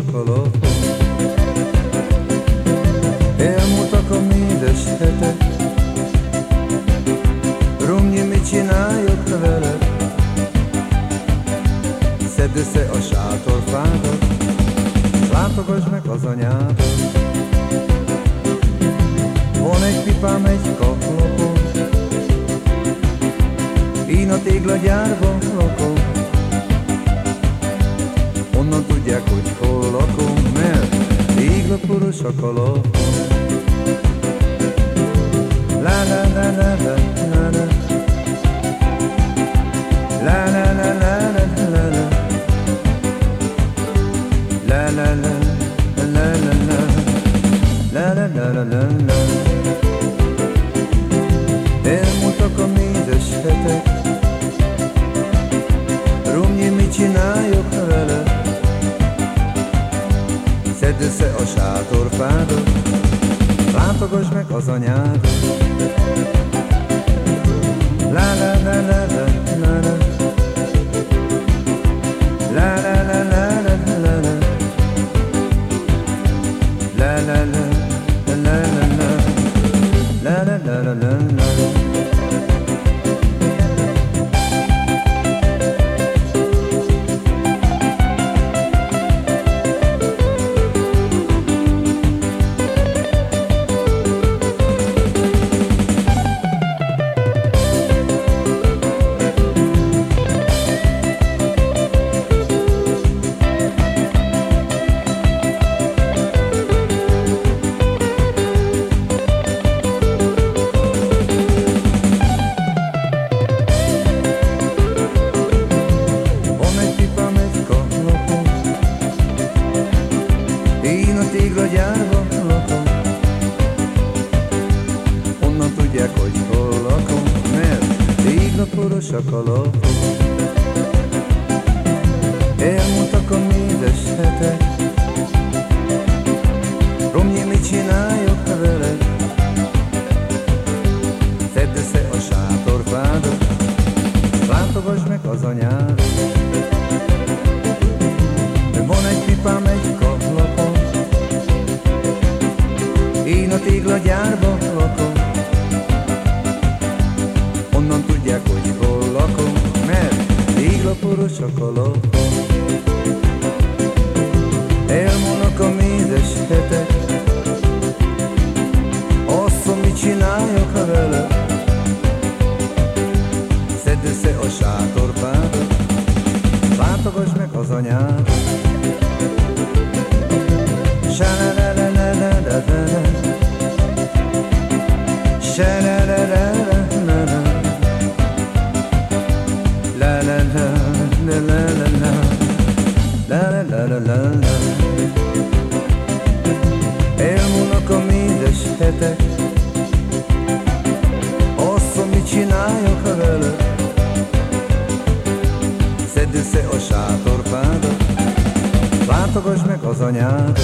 a kalapom. Elmúltak a médes hetek, Rumnyi, mit csináljak vele? Szedd össze a sátorfádat, Látogass meg az anyádat. Van egy pipám, egy kaplapom, Én a téglagyárban lakom, tudják, hogy hol lakom, mert téglaporos a kalapom. La la la la la la la La la la la la la la La la la la la la La la la la la la sátorfádat Látogass meg az anyádat La la la la la la la La la la la la la la La la la la la la la La la la la la a téglagyárban lakom. Onnan tudják, hogy hol lakom Mert téglaporos a kalapom Elmúltak a mézes hetek. Romnyi, mit csináljak vele? Szedd össze a sátorfádat Látogass meg az anyádat téglaporos a kalapom Elmúlnak a mézes hetek Asszom, mit csináljak vele? Szedd össze a sátorfádat Látogass meg az anyádat Sa-la-la-la-la-la-la-la. La-la-la-la-la-la. Elmúlnak a mézes hetek Asszom, mit csináljak vele? Szedd össze a sátorfádat Látogass meg az anyádat